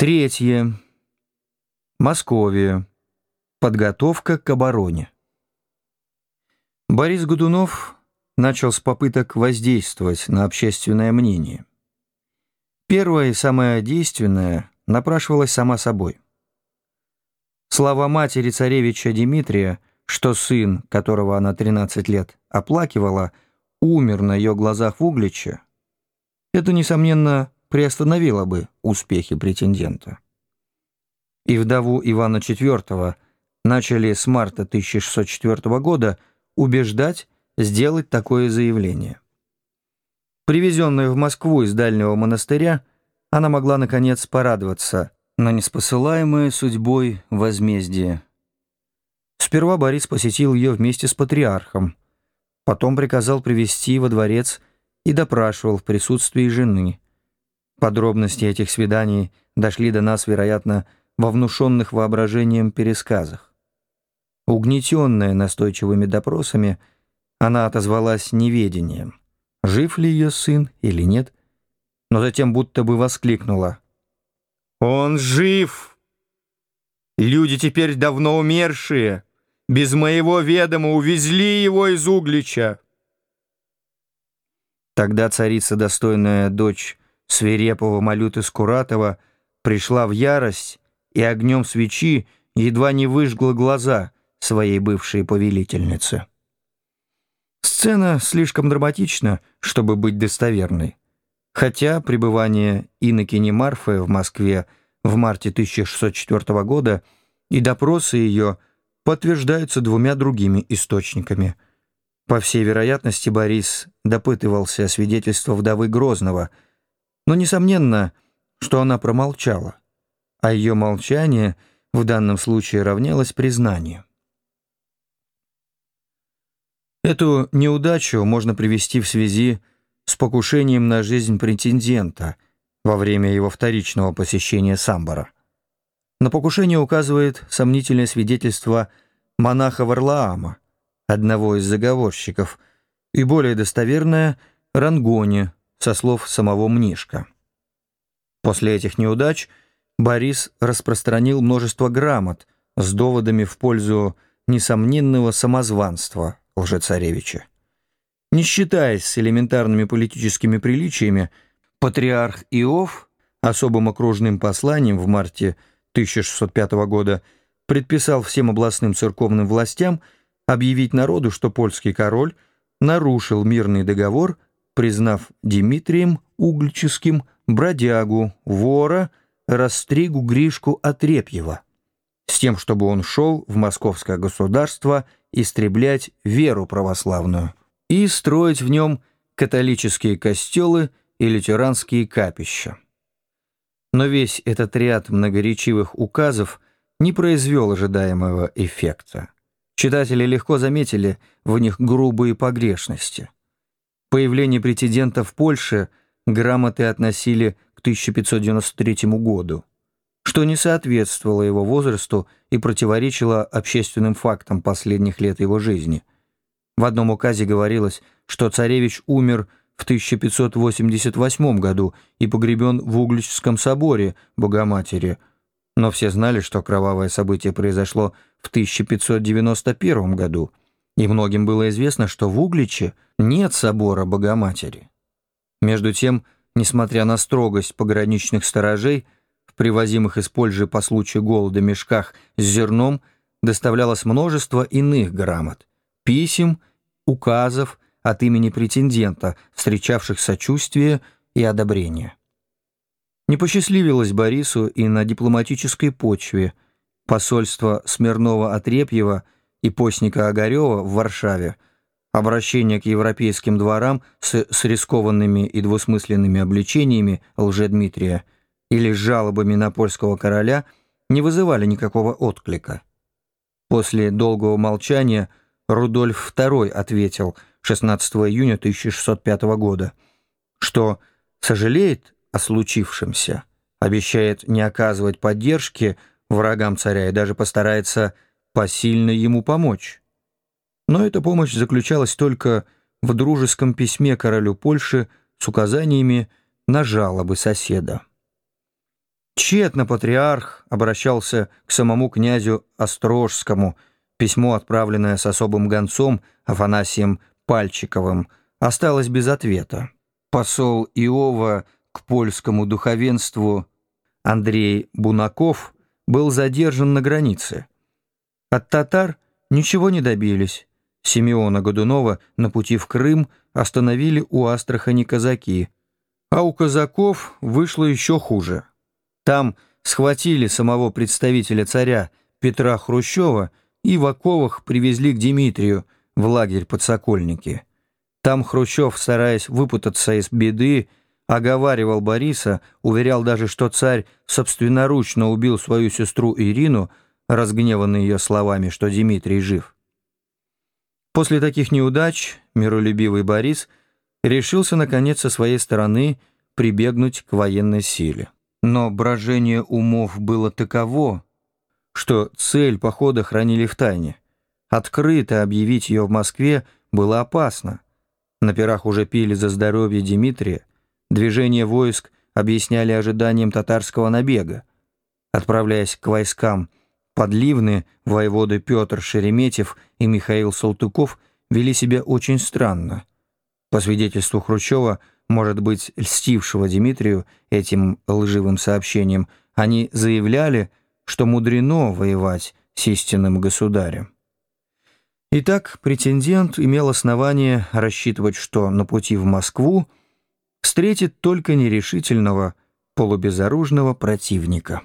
Третье. Московия. Подготовка к обороне. Борис Годунов начал с попыток воздействовать на общественное мнение. Первое и самое действенное напрашивалось сама собой. Слова матери царевича Дмитрия, что сын, которого она 13 лет оплакивала, умер на ее глазах в Угличе, это, несомненно, приостановило бы успехи претендента. И вдову Ивана IV начали с марта 1604 года убеждать сделать такое заявление. Привезенная в Москву из дальнего монастыря, она могла, наконец, порадоваться на неспосылаемое судьбой возмездие. Сперва Борис посетил ее вместе с патриархом, потом приказал привести во дворец и допрашивал в присутствии жены – Подробности этих свиданий дошли до нас, вероятно, во внушенных воображением пересказах. Угнетенная настойчивыми допросами, она отозвалась неведением, жив ли ее сын или нет, но затем будто бы воскликнула. «Он жив! Люди теперь давно умершие, без моего ведома увезли его из Углича!» Тогда царица, достойная дочь свирепого Малюты Скуратова пришла в ярость и огнем свечи едва не выжгла глаза своей бывшей повелительницы. Сцена слишком драматична, чтобы быть достоверной. Хотя пребывание инокини Марфы в Москве в марте 1604 года и допросы ее подтверждаются двумя другими источниками. По всей вероятности, Борис допытывался свидетельства вдовы Грозного – но несомненно, что она промолчала, а ее молчание в данном случае равнялось признанию. Эту неудачу можно привести в связи с покушением на жизнь претендента во время его вторичного посещения Самбора. На покушение указывает сомнительное свидетельство монаха Варлаама, одного из заговорщиков, и более достоверное — Рангони, со слов самого Мнишка. После этих неудач Борис распространил множество грамот с доводами в пользу несомненного самозванства лжецаревича. Не считаясь с элементарными политическими приличиями, патриарх Иов особым окружным посланием в марте 1605 года предписал всем областным церковным властям объявить народу, что польский король нарушил мирный договор – признав Дмитрием Углическим бродягу, вора, растригу Гришку Отрепьева, с тем, чтобы он шел в московское государство истреблять веру православную и строить в нем католические костелы и лютеранские капища. Но весь этот ряд многоречивых указов не произвел ожидаемого эффекта. Читатели легко заметили в них грубые погрешности – Появление претендента в Польше грамоты относили к 1593 году, что не соответствовало его возрасту и противоречило общественным фактам последних лет его жизни. В одном указе говорилось, что царевич умер в 1588 году и погребен в Угличском соборе Богоматери, но все знали, что кровавое событие произошло в 1591 году – и многим было известно, что в Угличе нет собора Богоматери. Между тем, несмотря на строгость пограничных сторожей, в привозимых из Польши по случаю голода мешках с зерном доставлялось множество иных грамот, писем, указов от имени претендента, встречавших сочувствие и одобрение. Не посчастливилось Борису и на дипломатической почве. Посольство Смирнова-Отрепьева – и постника Огарева в Варшаве, обращение к европейским дворам с, с рискованными и двусмысленными обличениями Лжедмитрия или жалобами на польского короля не вызывали никакого отклика. После долгого молчания Рудольф II ответил 16 июня 1605 года, что сожалеет о случившемся, обещает не оказывать поддержки врагам царя и даже постарается посильно ему помочь. Но эта помощь заключалась только в дружеском письме королю Польши с указаниями на жалобы соседа. Тщетно патриарх обращался к самому князю Острожскому. Письмо, отправленное с особым гонцом Афанасием Пальчиковым, осталось без ответа. Посол Иова к польскому духовенству Андрей Бунаков был задержан на границе. От татар ничего не добились. Симеона Годунова на пути в Крым остановили у Астрахани казаки, а у казаков вышло еще хуже. Там схватили самого представителя царя Петра Хрущева и в оковах привезли к Дмитрию в лагерь под Сокольники. Там Хрущев, стараясь выпутаться из беды, оговаривал Бориса, уверял даже, что царь собственноручно убил свою сестру Ирину, разгневанный ее словами, что Дмитрий жив. После таких неудач миролюбивый Борис решился, наконец, со своей стороны прибегнуть к военной силе. Но брожение умов было таково, что цель похода хранили в тайне. Открыто объявить ее в Москве было опасно. На пирах уже пили за здоровье Дмитрия, движение войск объясняли ожиданием татарского набега. Отправляясь к войскам, подливны воеводы Петр Шереметьев и Михаил Салтыков вели себя очень странно. По свидетельству Хрущева, может быть, льстившего Дмитрию этим лживым сообщением, они заявляли, что мудрено воевать с истинным государем. Итак, претендент имел основание рассчитывать, что на пути в Москву встретит только нерешительного, полубезоружного противника.